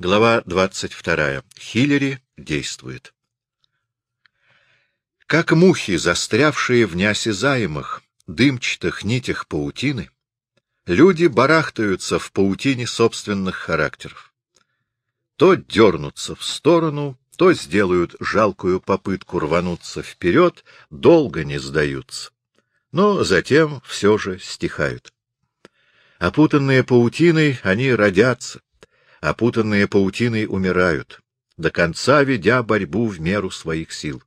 Глава 22. Хиллери действует. Как мухи, застрявшие в неосязаемых, дымчатых нитях паутины, люди барахтаются в паутине собственных характеров. То дернутся в сторону, то сделают жалкую попытку рвануться вперед, долго не сдаются, но затем все же стихают. Опутанные паутиной, они родятся, опутанные паутиной умирают, до конца ведя борьбу в меру своих сил.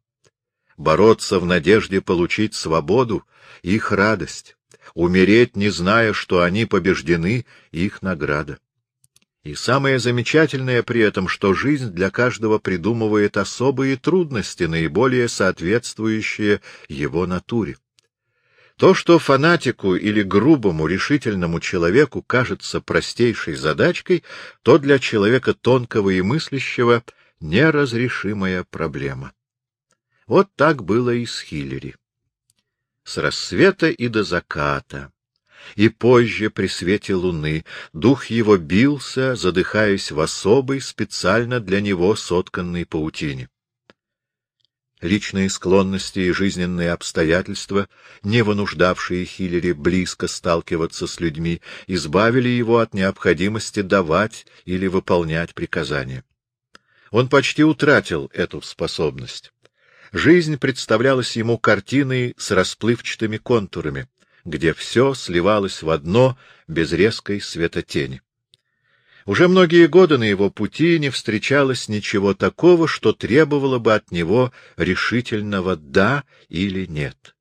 Бороться в надежде получить свободу — их радость, умереть, не зная, что они побеждены — их награда. И самое замечательное при этом, что жизнь для каждого придумывает особые трудности, наиболее соответствующие его натуре. То, что фанатику или грубому решительному человеку кажется простейшей задачкой, то для человека тонкого и мыслящего неразрешимая проблема. Вот так было и с Хиллери. С рассвета и до заката, и позже при свете луны, дух его бился, задыхаясь в особой, специально для него сотканной паутине. Личные склонности и жизненные обстоятельства, не вынуждавшие Хиллери близко сталкиваться с людьми, избавили его от необходимости давать или выполнять приказания. Он почти утратил эту способность. Жизнь представлялась ему картиной с расплывчатыми контурами, где все сливалось в одно без резкой светотени. Уже многие годы на его пути не встречалось ничего такого, что требовало бы от него решительного «да» или «нет».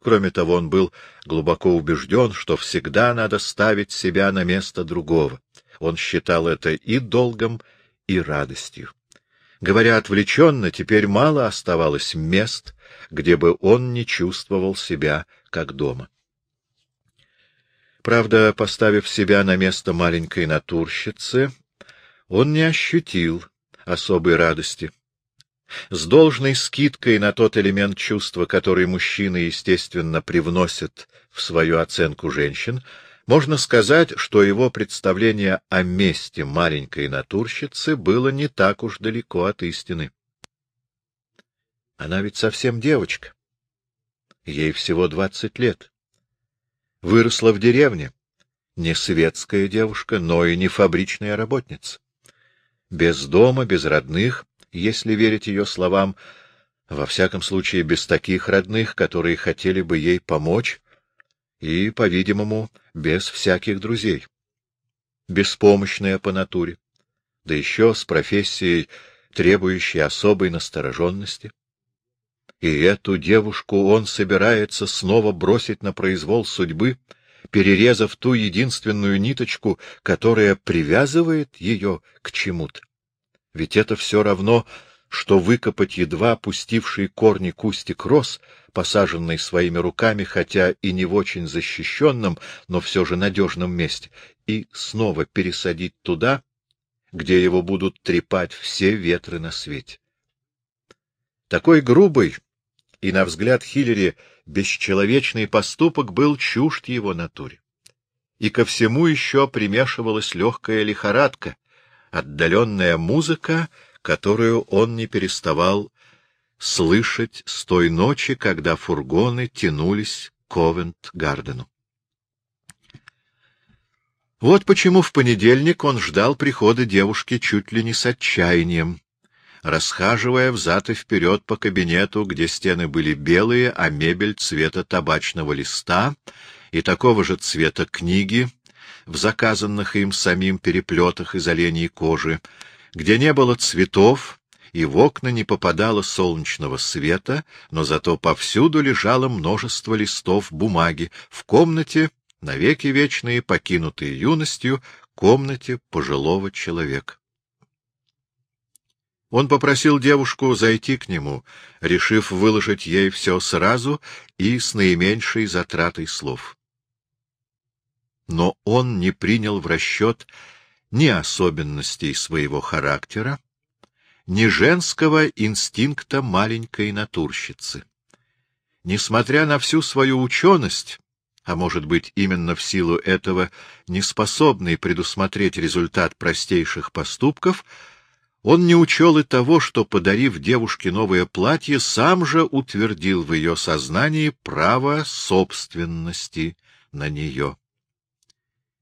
Кроме того, он был глубоко убежден, что всегда надо ставить себя на место другого. Он считал это и долгом, и радостью. Говоря отвлеченно, теперь мало оставалось мест, где бы он не чувствовал себя как дома. Правда, поставив себя на место маленькой натурщицы, он не ощутил особой радости. С должной скидкой на тот элемент чувства, который мужчины, естественно, привносят в свою оценку женщин, можно сказать, что его представление о месте маленькой натурщицы было не так уж далеко от истины. Она ведь совсем девочка. Ей всего двадцать лет. Выросла в деревне. Не светская девушка, но и не фабричная работница. Без дома, без родных, если верить ее словам, во всяком случае без таких родных, которые хотели бы ей помочь, и, по-видимому, без всяких друзей. Беспомощная по натуре, да еще с профессией, требующей особой настороженности. И эту девушку он собирается снова бросить на произвол судьбы, перерезав ту единственную ниточку, которая привязывает ее к чему-то. Ведь это все равно, что выкопать едва пустивший корни кустик роз, посаженный своими руками, хотя и не в очень защищенном, но все же надежном месте, и снова пересадить туда, где его будут трепать все ветры на свете. Такой грубый и, на взгляд Хиллери, бесчеловечный поступок был чужд его натуре. И ко всему еще примешивалась легкая лихорадка, отдаленная музыка, которую он не переставал слышать с той ночи, когда фургоны тянулись к Ковент-Гардену. Вот почему в понедельник он ждал прихода девушки чуть ли не с отчаянием, расхаживая взад и вперед по кабинету, где стены были белые, а мебель цвета табачного листа и такого же цвета книги в заказанных им самим переплетах из оленей кожи, где не было цветов, и в окна не попадало солнечного света, но зато повсюду лежало множество листов бумаги, в комнате, навеки вечные, покинутые юностью, комнате пожилого человека. Он попросил девушку зайти к нему, решив выложить ей все сразу и с наименьшей затратой слов. Но он не принял в расчет ни особенностей своего характера, ни женского инстинкта маленькой натурщицы. Несмотря на всю свою ученость, а может быть, именно в силу этого, не способный предусмотреть результат простейших поступков, он не учел и того, что, подарив девушке новое платье, сам же утвердил в ее сознании право собственности на нее.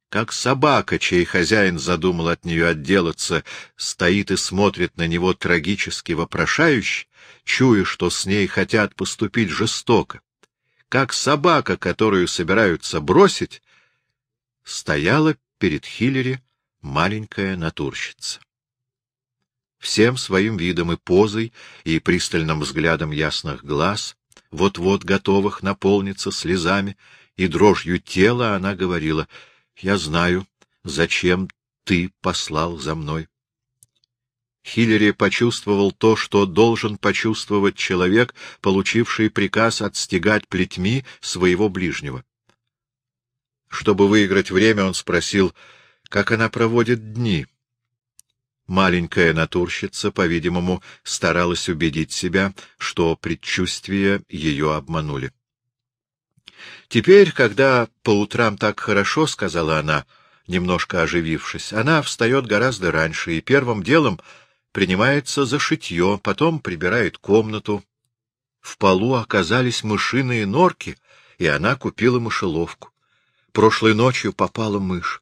Как собака, чей хозяин задумал от нее отделаться, стоит и смотрит на него трагически вопрошающе, чуя, что с ней хотят поступить жестоко. Как собака, которую собираются бросить, стояла перед Хиллери маленькая натурщица всем своим видом и позой, и пристальным взглядом ясных глаз, вот-вот готовых наполниться слезами, и дрожью тела она говорила, «Я знаю, зачем ты послал за мной». Хиллери почувствовал то, что должен почувствовать человек, получивший приказ отстегать плетьми своего ближнего. Чтобы выиграть время, он спросил, как она проводит дни. Маленькая натурщица, по-видимому, старалась убедить себя, что предчувствия ее обманули. «Теперь, когда по утрам так хорошо, — сказала она, немножко оживившись, — она встает гораздо раньше и первым делом принимается за шитье, потом прибирает комнату. В полу оказались мышиные норки, и она купила мышеловку. Прошлой ночью попала мышь.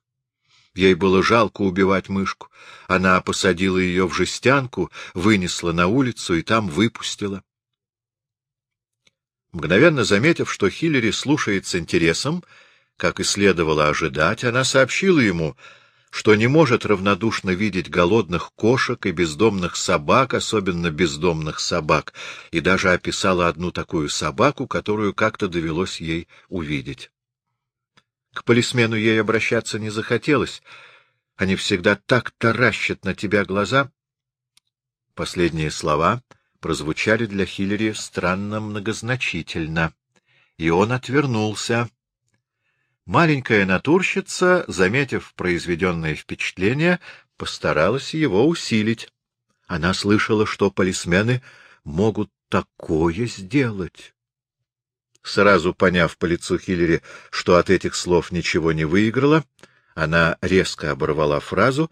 Ей было жалко убивать мышку. Она посадила ее в жестянку, вынесла на улицу и там выпустила. Мгновенно заметив, что Хиллери слушает с интересом, как и следовало ожидать, она сообщила ему, что не может равнодушно видеть голодных кошек и бездомных собак, особенно бездомных собак, и даже описала одну такую собаку, которую как-то довелось ей увидеть. К полисмену ей обращаться не захотелось. Они всегда так таращат на тебя глаза. Последние слова прозвучали для Хиллери странно многозначительно, и он отвернулся. Маленькая натурщица, заметив произведенное впечатление, постаралась его усилить. Она слышала, что полисмены могут такое сделать. Сразу поняв по лицу Хиллери, что от этих слов ничего не выиграла, она резко оборвала фразу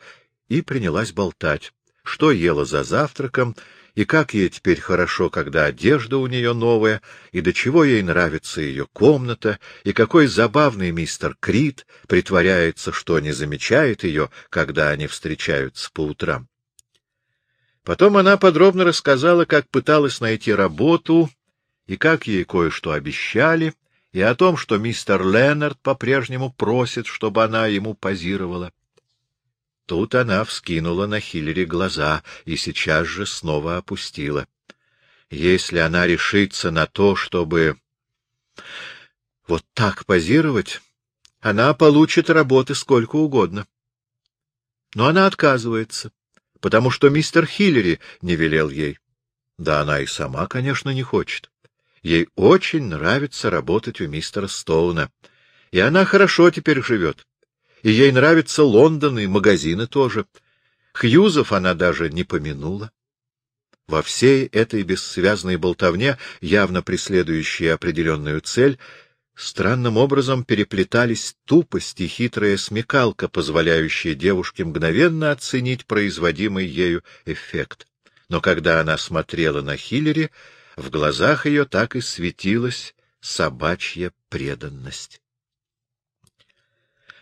и принялась болтать, что ела за завтраком, и как ей теперь хорошо, когда одежда у нее новая, и до чего ей нравится ее комната, и какой забавный мистер Крит притворяется, что не замечает ее, когда они встречаются по утрам. Потом она подробно рассказала, как пыталась найти работу и как ей кое-что обещали, и о том, что мистер Леннард по-прежнему просит, чтобы она ему позировала. Тут она вскинула на Хиллери глаза и сейчас же снова опустила. Если она решится на то, чтобы вот так позировать, она получит работы сколько угодно. Но она отказывается, потому что мистер Хиллери не велел ей. Да она и сама, конечно, не хочет. Ей очень нравится работать у мистера Стоуна. И она хорошо теперь живет. И ей нравится Лондон и магазины тоже. Хьюзов она даже не помянула. Во всей этой бессвязной болтовне, явно преследующей определенную цель, странным образом переплетались тупость и хитрая смекалка, позволяющая девушке мгновенно оценить производимый ею эффект. Но когда она смотрела на Хиллери, в глазах ее так и светилась собачья преданность.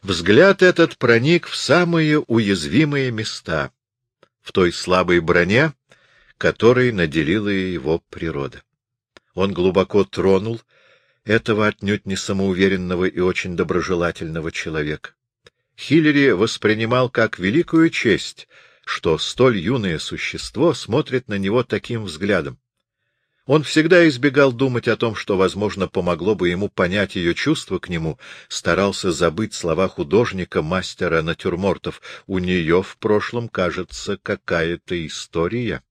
Взгляд этот проник в самые уязвимые места, в той слабой броне, которой наделила его природа. Он глубоко тронул этого отнюдь не самоуверенного и очень доброжелательного человека. Хиллери воспринимал как великую честь, что столь юное существо смотрит на него таким взглядом. Он всегда избегал думать о том, что, возможно, помогло бы ему понять ее чувства к нему, старался забыть слова художника, мастера натюрмортов. У нее в прошлом, кажется, какая-то история.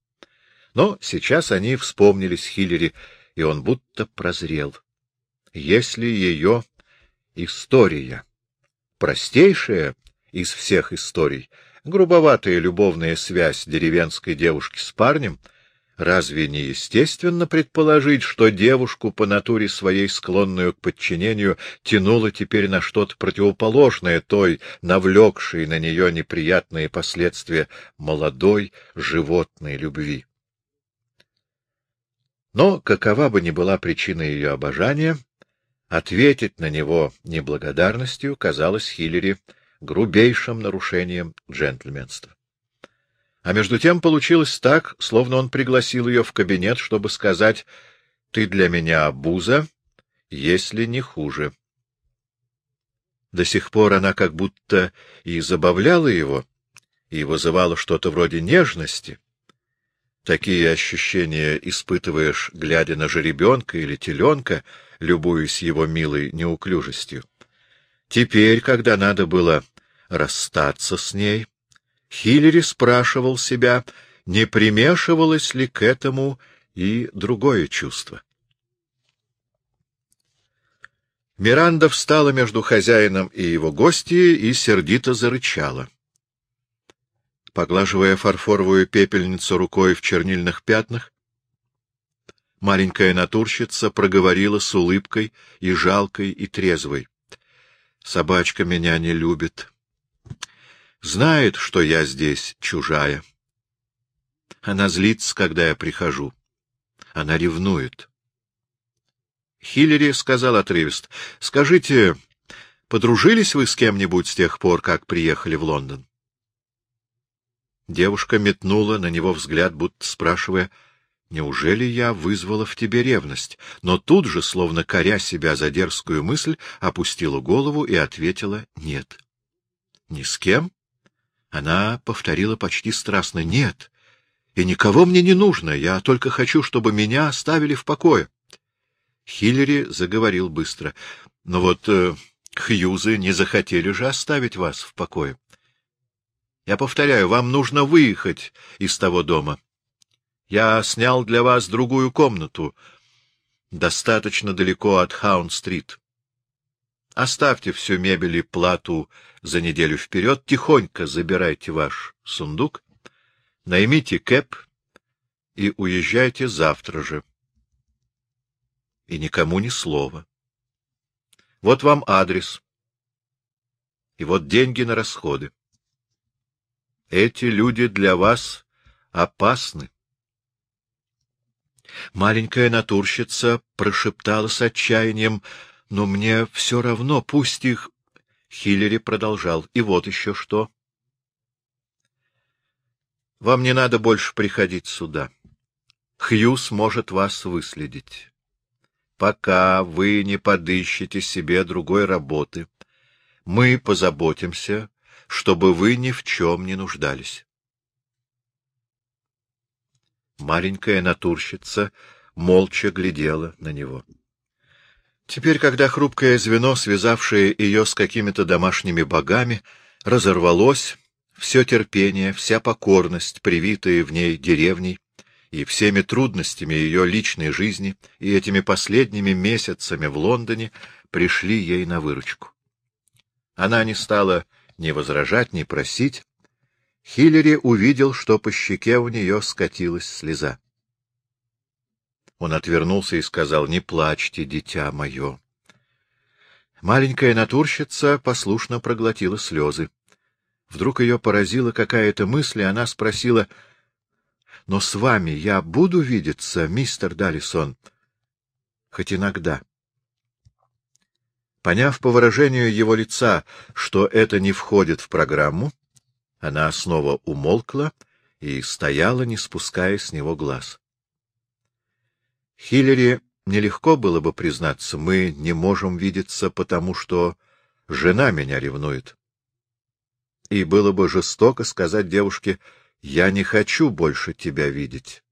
Но сейчас они вспомнились Хиллери, и он будто прозрел. Если ее история, простейшая из всех историй, грубоватая любовная связь деревенской девушки с парнем — Разве не естественно предположить, что девушку по натуре своей, склонную к подчинению, тянуло теперь на что-то противоположное той, навлекшей на нее неприятные последствия молодой животной любви? Но, какова бы ни была причина ее обожания, ответить на него неблагодарностью казалось Хиллери грубейшим нарушением джентльменства. А между тем получилось так, словно он пригласил ее в кабинет, чтобы сказать «Ты для меня обуза, если не хуже». До сих пор она как будто и забавляла его, и вызывала что-то вроде нежности. Такие ощущения испытываешь, глядя на жеребенка или теленка, любуясь его милой неуклюжестью. Теперь, когда надо было расстаться с ней, Хиллери спрашивал себя, не примешивалось ли к этому и другое чувство. Миранда встала между хозяином и его гостьей и сердито зарычала. Поглаживая фарфоровую пепельницу рукой в чернильных пятнах, маленькая натурщица проговорила с улыбкой и жалкой, и трезвой. — Собачка меня не любит. Знает, что я здесь чужая. Она злится, когда я прихожу. Она ревнует. Хиллери сказал отрывист, — Скажите, подружились вы с кем-нибудь с тех пор, как приехали в Лондон? Девушка метнула на него взгляд, будто спрашивая, «Неужели я вызвала в тебе ревность?» Но тут же, словно коря себя за дерзкую мысль, опустила голову и ответила «нет». «Ни с кем?» Она повторила почти страстно «Нет, и никого мне не нужно, я только хочу, чтобы меня оставили в покое». Хиллери заговорил быстро. «Но вот э, Хьюзы не захотели же оставить вас в покое. Я повторяю, вам нужно выехать из того дома. Я снял для вас другую комнату, достаточно далеко от Хаун-стрит. Оставьте всю мебель и плату за неделю вперед, тихонько забирайте ваш сундук, наймите кэп и уезжайте завтра же. И никому ни слова. Вот вам адрес. И вот деньги на расходы. Эти люди для вас опасны. Маленькая натурщица прошептала с отчаянием — но мне все равно, пусть их... Хиллери продолжал. И вот еще что. Вам не надо больше приходить сюда. Хьюз может вас выследить. Пока вы не подыщете себе другой работы, мы позаботимся, чтобы вы ни в чем не нуждались. Маленькая натурщица молча глядела на него. Теперь, когда хрупкое звено, связавшее ее с какими-то домашними богами, разорвалось, все терпение, вся покорность, привитая в ней деревней, и всеми трудностями ее личной жизни, и этими последними месяцами в Лондоне пришли ей на выручку. Она не стала ни возражать, ни просить. Хиллери увидел, что по щеке у нее скатилась слеза. Он отвернулся и сказал, — Не плачьте, дитя мое. Маленькая натурщица послушно проглотила слезы. Вдруг ее поразила какая-то мысль, и она спросила, — Но с вами я буду видеться, мистер Далисон? — Хоть иногда. Поняв по выражению его лица, что это не входит в программу, она снова умолкла и стояла, не спуская с него глаз. Хиллери нелегко было бы признаться, мы не можем видеться, потому что жена меня ревнует. И было бы жестоко сказать девушке, я не хочу больше тебя видеть.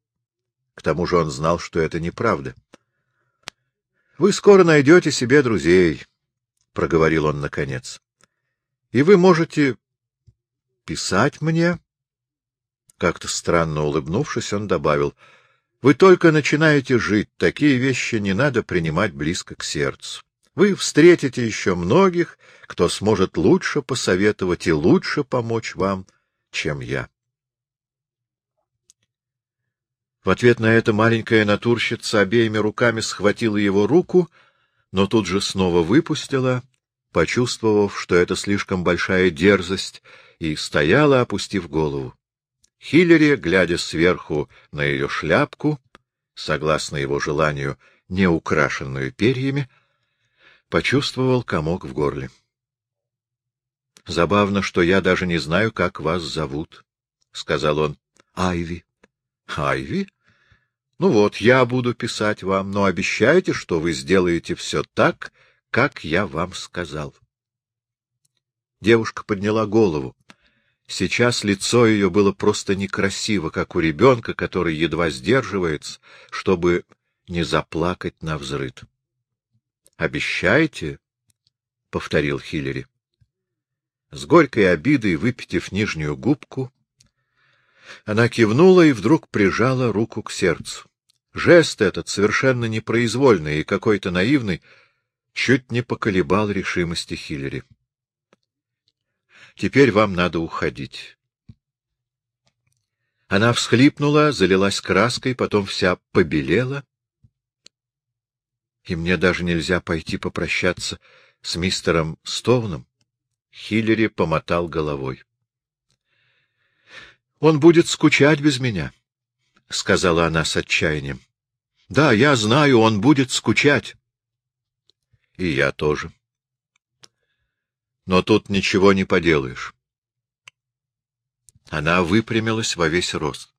К тому же он знал, что это неправда. — Вы скоро найдете себе друзей, — проговорил он наконец. — И вы можете писать мне? Как-то странно улыбнувшись, он добавил — вы только начинаете жить, такие вещи не надо принимать близко к сердцу. Вы встретите еще многих, кто сможет лучше посоветовать и лучше помочь вам, чем я. В ответ на это маленькая натурщица обеими руками схватила его руку, но тут же снова выпустила, почувствовав, что это слишком большая дерзость, и стояла, опустив голову. Хиллери, глядя сверху на ее шляпку, согласно его желанию, не украшенную перьями, почувствовал комок в горле. — Забавно, что я даже не знаю, как вас зовут, — сказал он. — Айви. — Айви? Ну вот, я буду писать вам, но обещайте, что вы сделаете все так, как я вам сказал. Девушка подняла голову. Сейчас лицо ее было просто некрасиво, как у ребенка, который едва сдерживается, чтобы не заплакать на взрыд. — Обещаете? — повторил Хиллери. С горькой обидой, выпитив нижнюю губку, она кивнула и вдруг прижала руку к сердцу. Жест этот, совершенно непроизвольный и какой-то наивный, чуть не поколебал решимости Хиллери. — Теперь вам надо уходить. Она всхлипнула, залилась краской, потом вся побелела. И мне даже нельзя пойти попрощаться с мистером Стоуном. Хиллери помотал головой. — Он будет скучать без меня, — сказала она с отчаянием. — Да, я знаю, он будет скучать. — И я тоже. Но тут ничего не поделаешь. Она выпрямилась во весь рост.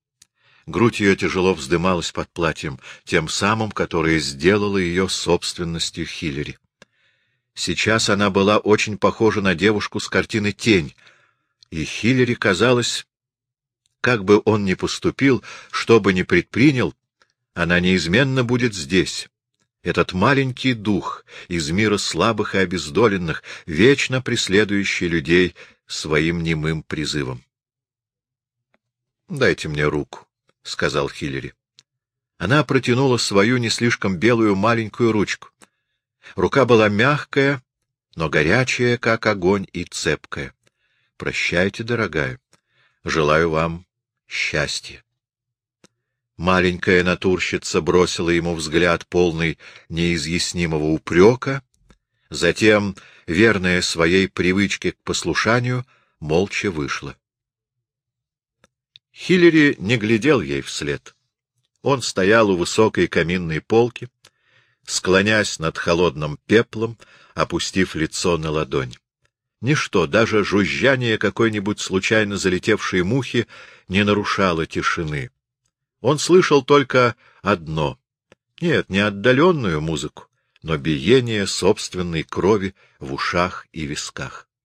Грудь ее тяжело вздымалась под платьем, тем самым, которое сделало ее собственностью Хиллери. Сейчас она была очень похожа на девушку с картины «Тень», и Хиллери казалось, как бы он ни поступил, что бы ни предпринял, она неизменно будет здесь. Этот маленький дух из мира слабых и обездоленных, вечно преследующий людей своим немым призывом. — Дайте мне руку, — сказал Хиллери. Она протянула свою не слишком белую маленькую ручку. Рука была мягкая, но горячая, как огонь, и цепкая. Прощайте, дорогая. Желаю вам счастья. Маленькая натурщица бросила ему взгляд, полный неизъяснимого упрека, затем, верная своей привычке к послушанию, молча вышла. Хиллери не глядел ей вслед. Он стоял у высокой каминной полки, склонясь над холодным пеплом, опустив лицо на ладонь. Ничто, даже жужжание какой-нибудь случайно залетевшей мухи, не нарушало тишины. Он слышал только одно — нет, не отдаленную музыку, но биение собственной крови в ушах и висках.